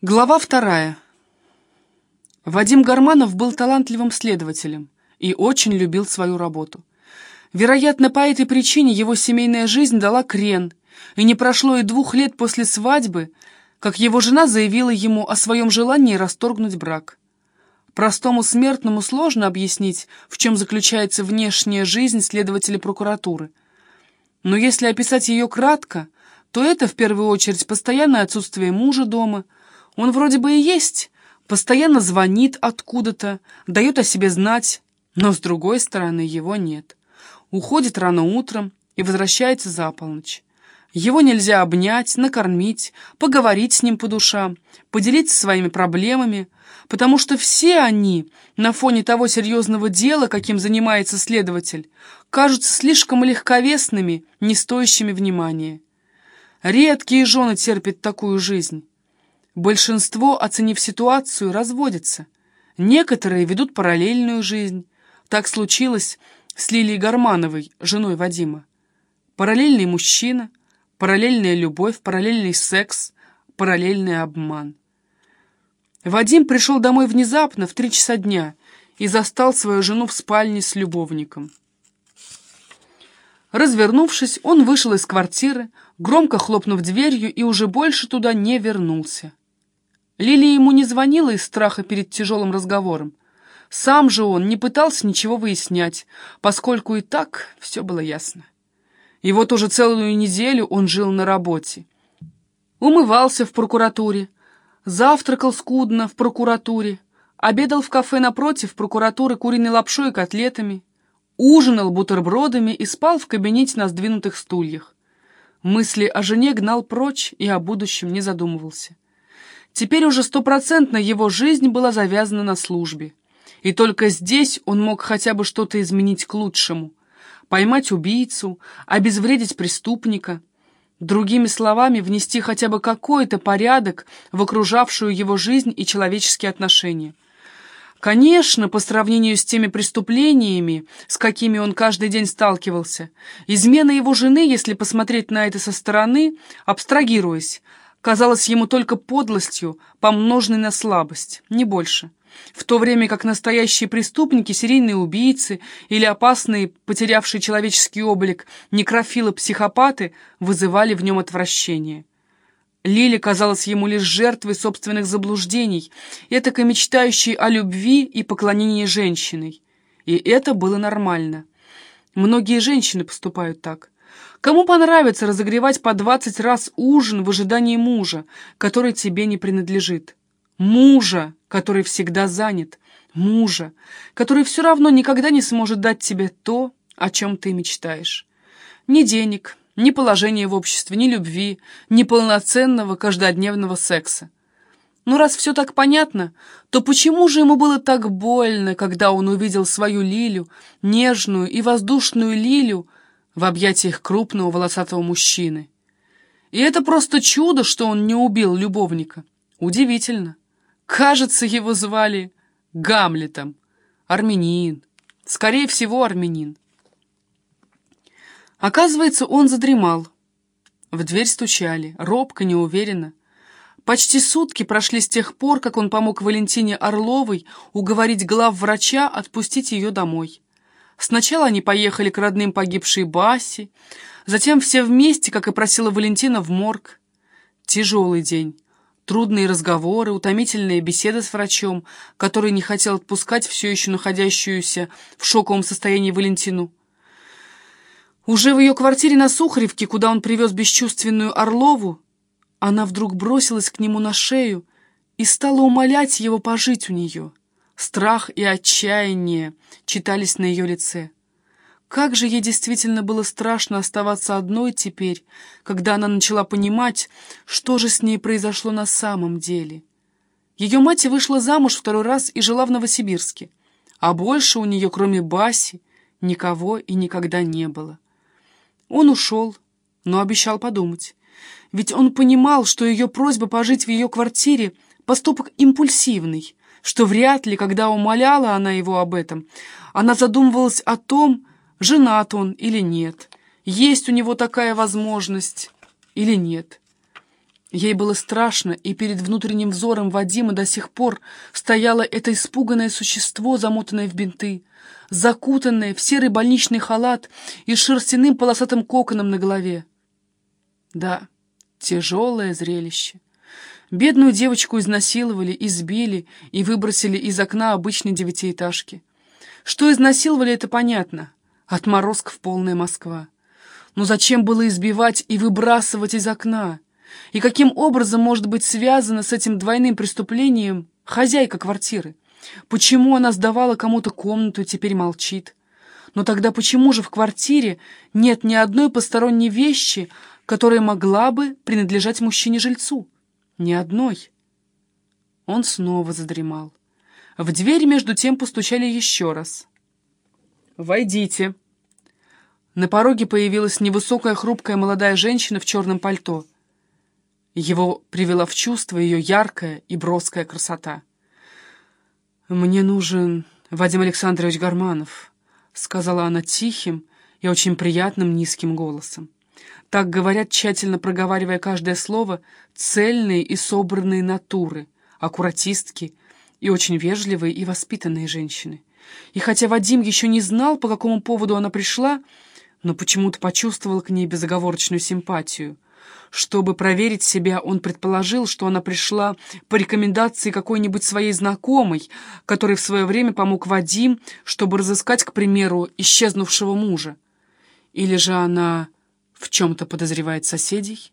Глава вторая. Вадим Гарманов был талантливым следователем и очень любил свою работу. Вероятно, по этой причине его семейная жизнь дала крен, и не прошло и двух лет после свадьбы, как его жена заявила ему о своем желании расторгнуть брак. Простому смертному сложно объяснить, в чем заключается внешняя жизнь следователя прокуратуры. Но если описать ее кратко, то это, в первую очередь, постоянное отсутствие мужа дома – он вроде бы и есть, постоянно звонит откуда-то, дает о себе знать, но с другой стороны его нет. Уходит рано утром и возвращается за полночь. Его нельзя обнять, накормить, поговорить с ним по душам, поделиться своими проблемами, потому что все они, на фоне того серьезного дела, каким занимается следователь, кажутся слишком легковесными, не стоящими внимания. Редкие жены терпят такую жизнь. Большинство, оценив ситуацию, разводятся. Некоторые ведут параллельную жизнь. Так случилось с Лилией Гармановой, женой Вадима. Параллельный мужчина, параллельная любовь, параллельный секс, параллельный обман. Вадим пришел домой внезапно, в три часа дня, и застал свою жену в спальне с любовником. Развернувшись, он вышел из квартиры, громко хлопнув дверью, и уже больше туда не вернулся. Лилия ему не звонила из страха перед тяжелым разговором. Сам же он не пытался ничего выяснять, поскольку и так все было ясно. И вот уже целую неделю он жил на работе. Умывался в прокуратуре, завтракал скудно в прокуратуре, обедал в кафе напротив прокуратуры куриной лапшой и котлетами, ужинал бутербродами и спал в кабинете на сдвинутых стульях. Мысли о жене гнал прочь и о будущем не задумывался. Теперь уже стопроцентно его жизнь была завязана на службе. И только здесь он мог хотя бы что-то изменить к лучшему. Поймать убийцу, обезвредить преступника. Другими словами, внести хотя бы какой-то порядок в окружавшую его жизнь и человеческие отношения. Конечно, по сравнению с теми преступлениями, с какими он каждый день сталкивался, измена его жены, если посмотреть на это со стороны, абстрагируясь, казалось ему только подлостью, помноженной на слабость, не больше. В то время как настоящие преступники, серийные убийцы или опасные, потерявшие человеческий облик, некрофилы-психопаты вызывали в нем отвращение. Лили казалась ему лишь жертвой собственных заблуждений, этакой мечтающей о любви и поклонении женщиной. И это было нормально. Многие женщины поступают так. Кому понравится разогревать по двадцать раз ужин в ожидании мужа, который тебе не принадлежит? Мужа, который всегда занят. Мужа, который все равно никогда не сможет дать тебе то, о чем ты мечтаешь. Ни денег, ни положения в обществе, ни любви, ни полноценного каждодневного секса. Ну, раз все так понятно, то почему же ему было так больно, когда он увидел свою Лилю, нежную и воздушную Лилю, в объятиях крупного волосатого мужчины. И это просто чудо, что он не убил любовника. Удивительно. Кажется, его звали Гамлетом. Армянин. Скорее всего, армянин. Оказывается, он задремал. В дверь стучали, робко, неуверенно. Почти сутки прошли с тех пор, как он помог Валентине Орловой уговорить главврача отпустить ее домой. Сначала они поехали к родным погибшей Баси, затем все вместе, как и просила Валентина, в морг. Тяжелый день. Трудные разговоры, утомительная беседа с врачом, который не хотел отпускать все еще находящуюся в шоковом состоянии Валентину. Уже в ее квартире на Сухаревке, куда он привез бесчувственную Орлову, она вдруг бросилась к нему на шею и стала умолять его пожить у нее. Страх и отчаяние читались на ее лице. Как же ей действительно было страшно оставаться одной теперь, когда она начала понимать, что же с ней произошло на самом деле. Ее мать вышла замуж второй раз и жила в Новосибирске, а больше у нее, кроме Баси, никого и никогда не было. Он ушел, но обещал подумать. Ведь он понимал, что ее просьба пожить в ее квартире — поступок импульсивный, что вряд ли, когда умоляла она его об этом, она задумывалась о том, женат он или нет, есть у него такая возможность или нет. Ей было страшно, и перед внутренним взором Вадима до сих пор стояло это испуганное существо, замотанное в бинты, закутанное в серый больничный халат и шерстяным полосатым коконом на голове. Да, тяжелое зрелище. Бедную девочку изнасиловали, избили и выбросили из окна обычной девятиэтажки. Что изнасиловали, это понятно. Отморозков полная Москва. Но зачем было избивать и выбрасывать из окна? И каким образом может быть связана с этим двойным преступлением хозяйка квартиры? Почему она сдавала кому-то комнату и теперь молчит? Но тогда почему же в квартире нет ни одной посторонней вещи, которая могла бы принадлежать мужчине-жильцу? Ни одной. Он снова задремал. В дверь между тем постучали еще раз. «Войдите». На пороге появилась невысокая хрупкая молодая женщина в черном пальто — его привела в чувство ее яркая и броская красота. «Мне нужен Вадим Александрович Гарманов», — сказала она тихим и очень приятным низким голосом. Так говорят, тщательно проговаривая каждое слово, цельные и собранные натуры, аккуратистки и очень вежливые и воспитанные женщины. И хотя Вадим еще не знал, по какому поводу она пришла, но почему-то почувствовал к ней безоговорочную симпатию — чтобы проверить себя, он предположил, что она пришла по рекомендации какой-нибудь своей знакомой, который в свое время помог Вадим, чтобы разыскать, к примеру, исчезнувшего мужа. Или же она в чем-то подозревает соседей?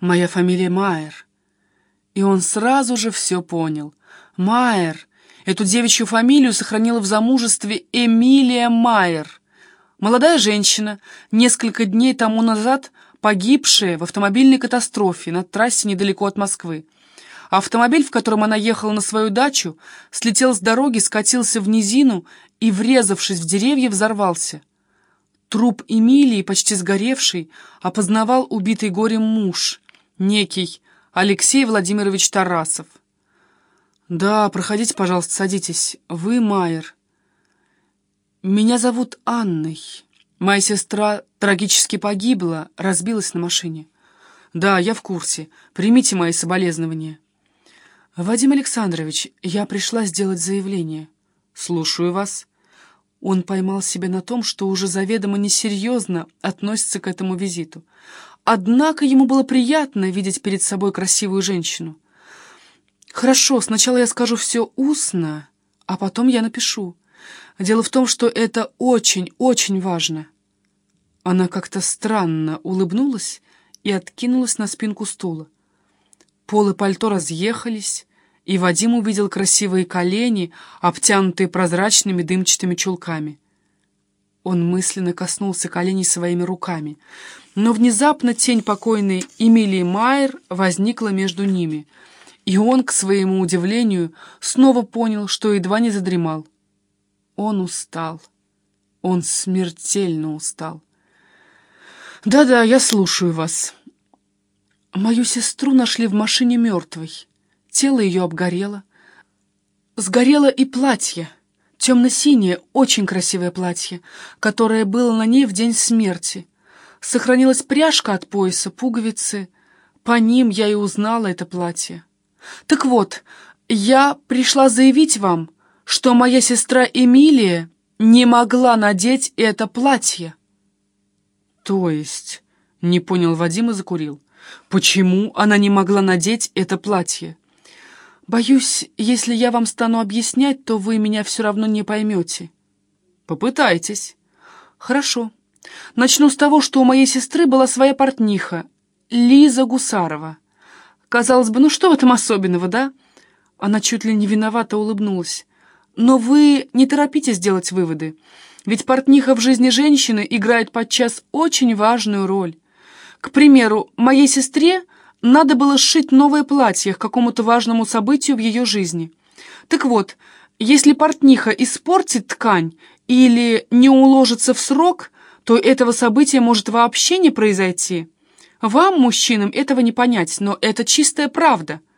«Моя фамилия Майер». И он сразу же все понял. Майер. Эту девичью фамилию сохранила в замужестве Эмилия Майер. Молодая женщина, несколько дней тому назад погибшая в автомобильной катастрофе на трассе недалеко от Москвы. Автомобиль, в котором она ехала на свою дачу, слетел с дороги, скатился в низину и, врезавшись в деревья, взорвался. Труп Эмилии, почти сгоревший, опознавал убитый горем муж, некий Алексей Владимирович Тарасов. «Да, проходите, пожалуйста, садитесь. Вы Майер». «Меня зовут Анной». Моя сестра трагически погибла, разбилась на машине. Да, я в курсе. Примите мои соболезнования. Вадим Александрович, я пришла сделать заявление. Слушаю вас. Он поймал себя на том, что уже заведомо несерьезно относится к этому визиту. Однако ему было приятно видеть перед собой красивую женщину. «Хорошо, сначала я скажу все устно, а потом я напишу. Дело в том, что это очень-очень важно». Она как-то странно улыбнулась и откинулась на спинку стула. Полы пальто разъехались, и Вадим увидел красивые колени, обтянутые прозрачными дымчатыми чулками. Он мысленно коснулся коленей своими руками, но внезапно тень покойной Эмилии Майер возникла между ними, и он, к своему удивлению, снова понял, что едва не задремал. Он устал. Он смертельно устал. «Да-да, я слушаю вас». Мою сестру нашли в машине мертвой. Тело ее обгорело. Сгорело и платье. Темно-синее, очень красивое платье, которое было на ней в день смерти. Сохранилась пряжка от пояса, пуговицы. По ним я и узнала это платье. Так вот, я пришла заявить вам, что моя сестра Эмилия не могла надеть это платье. То есть, не понял Вадим и закурил. Почему она не могла надеть это платье? Боюсь, если я вам стану объяснять, то вы меня все равно не поймете. Попытайтесь. Хорошо. Начну с того, что у моей сестры была своя портниха, Лиза Гусарова. Казалось бы, ну что в этом особенного, да? Она чуть ли не виновато улыбнулась. Но вы не торопитесь делать выводы, ведь портниха в жизни женщины играет подчас очень важную роль. К примеру, моей сестре надо было сшить новое платье к какому-то важному событию в ее жизни. Так вот, если портниха испортит ткань или не уложится в срок, то этого события может вообще не произойти. Вам, мужчинам, этого не понять, но это чистая правда –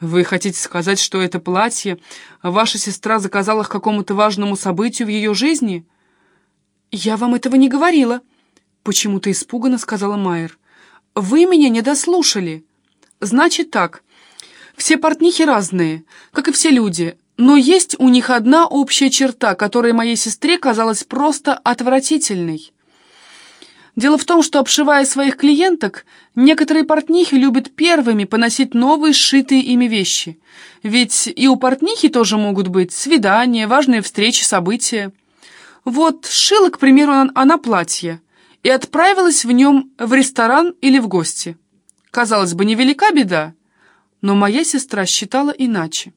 «Вы хотите сказать, что это платье ваша сестра заказала к какому-то важному событию в ее жизни?» «Я вам этого не говорила», — почему-то испуганно сказала Майер. Вы меня не дослушали. Значит так, все портнихи разные, как и все люди, но есть у них одна общая черта, которая моей сестре казалась просто отвратительной. Дело в том, что, обшивая своих клиенток, некоторые портнихи любят первыми поносить новые сшитые ими вещи. Ведь и у портнихи тоже могут быть свидания, важные встречи, события. Вот шила, к примеру, она платье и отправилась в нем в ресторан или в гости. Казалось бы, невелика беда, но моя сестра считала иначе.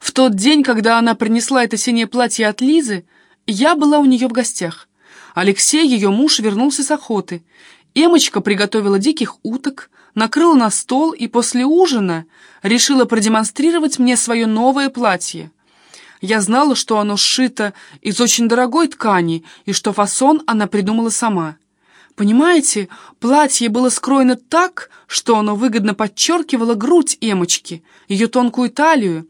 В тот день, когда она принесла это синее платье от Лизы, я была у нее в гостях. Алексей, ее муж, вернулся с охоты. Эмочка приготовила диких уток, накрыла на стол и после ужина решила продемонстрировать мне свое новое платье. Я знала, что оно сшито из очень дорогой ткани и что фасон она придумала сама. Понимаете, платье было скроено так, что оно выгодно подчеркивало грудь Эмочки, ее тонкую талию,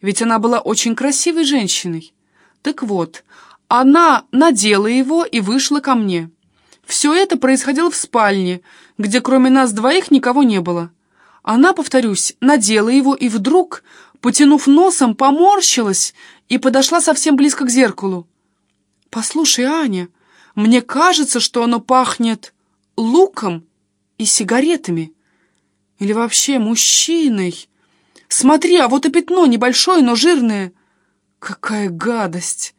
ведь она была очень красивой женщиной. Так вот, она надела его и вышла ко мне. Все это происходило в спальне, где кроме нас двоих никого не было. Она, повторюсь, надела его и вдруг, потянув носом, поморщилась и подошла совсем близко к зеркалу. «Послушай, Аня, мне кажется, что оно пахнет луком и сигаретами. Или вообще мужчиной. Смотри, а вот и пятно, небольшое, но жирное. Какая гадость!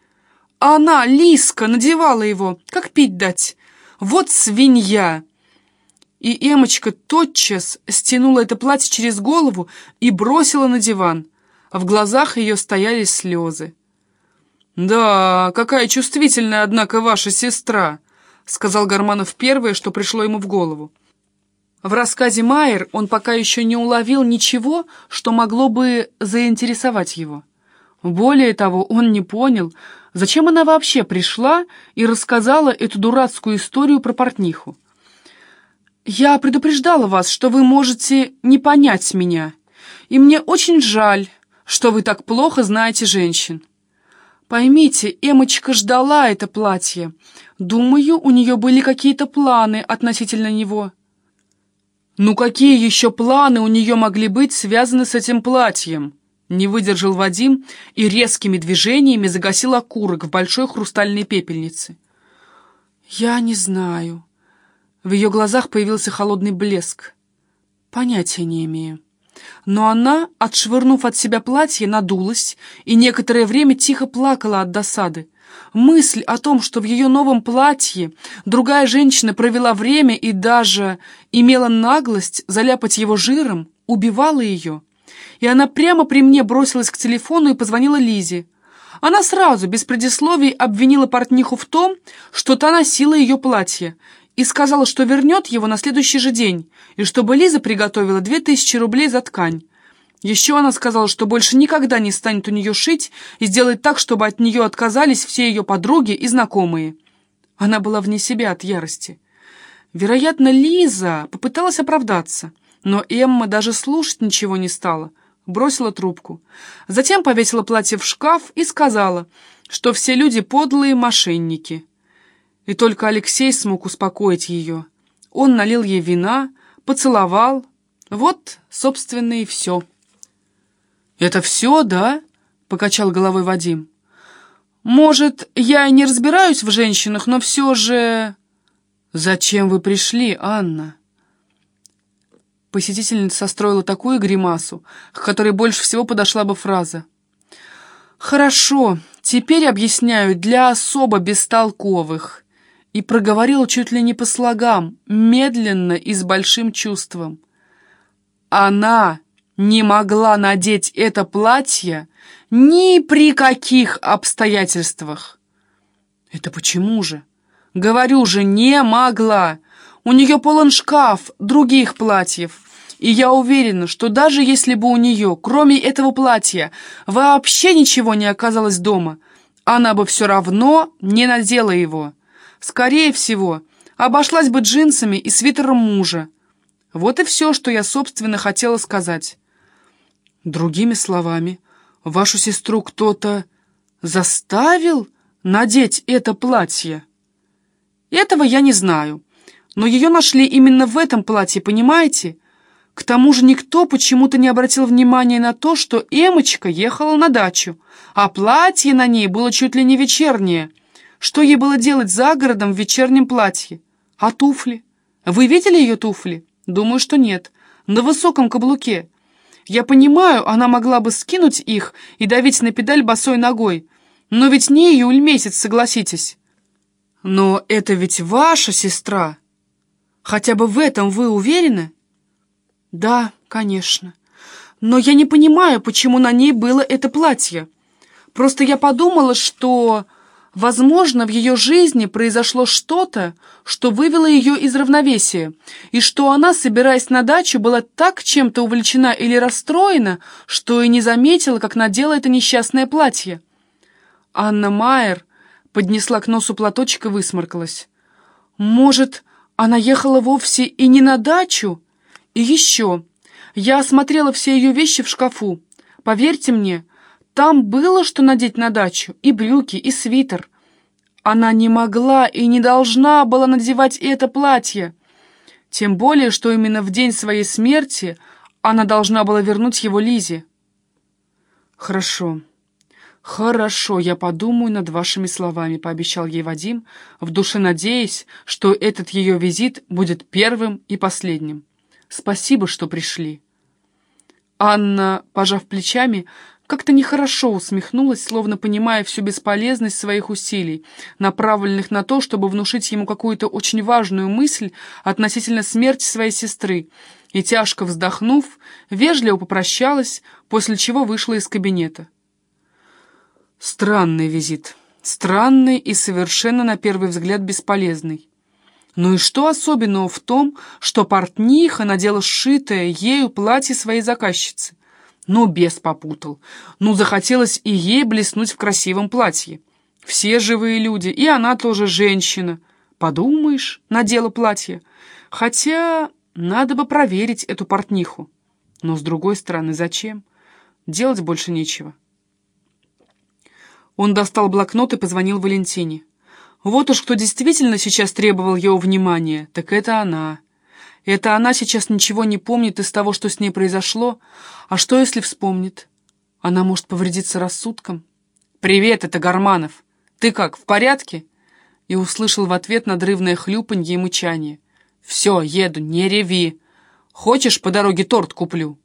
она, Лиска, надевала его, как пить дать. Вот свинья!» И Эмочка тотчас стянула это платье через голову и бросила на диван. В глазах ее стояли слезы. «Да, какая чувствительная, однако, ваша сестра», — сказал Гарманов первое, что пришло ему в голову. В рассказе Майер он пока еще не уловил ничего, что могло бы заинтересовать его. Более того, он не понял, зачем она вообще пришла и рассказала эту дурацкую историю про портниху. «Я предупреждала вас, что вы можете не понять меня, и мне очень жаль, что вы так плохо знаете женщин. Поймите, Эмочка ждала это платье. Думаю, у нее были какие-то планы относительно него». «Ну какие еще планы у нее могли быть связаны с этим платьем?» Не выдержал Вадим и резкими движениями загасил окурок в большой хрустальной пепельнице. «Я не знаю». В ее глазах появился холодный блеск. «Понятия не имею». Но она, отшвырнув от себя платье, надулась и некоторое время тихо плакала от досады. Мысль о том, что в ее новом платье другая женщина провела время и даже имела наглость заляпать его жиром, убивала ее. И она прямо при мне бросилась к телефону и позвонила Лизе. Она сразу, без предисловий, обвинила портниху в том, что та носила ее платье, и сказала, что вернет его на следующий же день, и чтобы Лиза приготовила две тысячи рублей за ткань. Еще она сказала, что больше никогда не станет у нее шить и сделает так, чтобы от нее отказались все ее подруги и знакомые. Она была вне себя от ярости. Вероятно, Лиза попыталась оправдаться, но Эмма даже слушать ничего не стала, бросила трубку. Затем повесила платье в шкаф и сказала, что все люди подлые мошенники. И только Алексей смог успокоить ее. Он налил ей вина, поцеловал. Вот, собственно, и все. «Это все, да?» — покачал головой Вадим. «Может, я и не разбираюсь в женщинах, но все же...» «Зачем вы пришли, Анна?» Посетительница состроила такую гримасу, к которой больше всего подошла бы фраза. «Хорошо, теперь объясняю для особо бестолковых» и проговорил чуть ли не по слогам, медленно и с большим чувством. Она не могла надеть это платье ни при каких обстоятельствах. Это почему же? Говорю же, не могла. У нее полон шкаф других платьев. И я уверена, что даже если бы у нее, кроме этого платья, вообще ничего не оказалось дома, она бы все равно не надела его. Скорее всего, обошлась бы джинсами и свитером мужа. Вот и все, что я, собственно, хотела сказать. Другими словами, вашу сестру кто-то заставил надеть это платье? Этого я не знаю. Но ее нашли именно в этом платье, понимаете? К тому же никто почему-то не обратил внимания на то, что Эмочка ехала на дачу, а платье на ней было чуть ли не вечернее. Что ей было делать за городом в вечернем платье? А туфли? Вы видели ее туфли? Думаю, что нет. На высоком каблуке. Я понимаю, она могла бы скинуть их и давить на педаль босой ногой. Но ведь не июль месяц, согласитесь. Но это ведь ваша сестра. Хотя бы в этом вы уверены? Да, конечно. Но я не понимаю, почему на ней было это платье. Просто я подумала, что, возможно, в ее жизни произошло что-то, что вывело ее из равновесия, и что она, собираясь на дачу, была так чем-то увлечена или расстроена, что и не заметила, как надела это несчастное платье. Анна Майер поднесла к носу платочек и высморкалась. Может, она ехала вовсе и не на дачу? И еще, я осмотрела все ее вещи в шкафу. Поверьте мне, там было что надеть на дачу, и брюки, и свитер. Она не могла и не должна была надевать это платье. Тем более, что именно в день своей смерти она должна была вернуть его Лизе. Хорошо. «Хорошо, я подумаю над вашими словами», — пообещал ей Вадим, в душе надеясь, что этот ее визит будет первым и последним. «Спасибо, что пришли». Анна, пожав плечами, как-то нехорошо усмехнулась, словно понимая всю бесполезность своих усилий, направленных на то, чтобы внушить ему какую-то очень важную мысль относительно смерти своей сестры, и, тяжко вздохнув, вежливо попрощалась, после чего вышла из кабинета. Странный визит. Странный и совершенно на первый взгляд бесполезный. Ну и что особенного в том, что портниха надела сшитое ею платье своей заказчицы? Ну, бес попутал. Ну, захотелось и ей блеснуть в красивом платье. Все живые люди, и она тоже женщина. Подумаешь, надела платье. Хотя надо бы проверить эту портниху. Но, с другой стороны, зачем? Делать больше нечего. Он достал блокнот и позвонил Валентине. Вот уж кто действительно сейчас требовал его внимания, так это она. Это она сейчас ничего не помнит из того, что с ней произошло. А что, если вспомнит? Она может повредиться рассудком. «Привет, это Гарманов. Ты как, в порядке?» И услышал в ответ надрывное хлюпанье и мычание. «Все, еду, не реви. Хочешь, по дороге торт куплю?»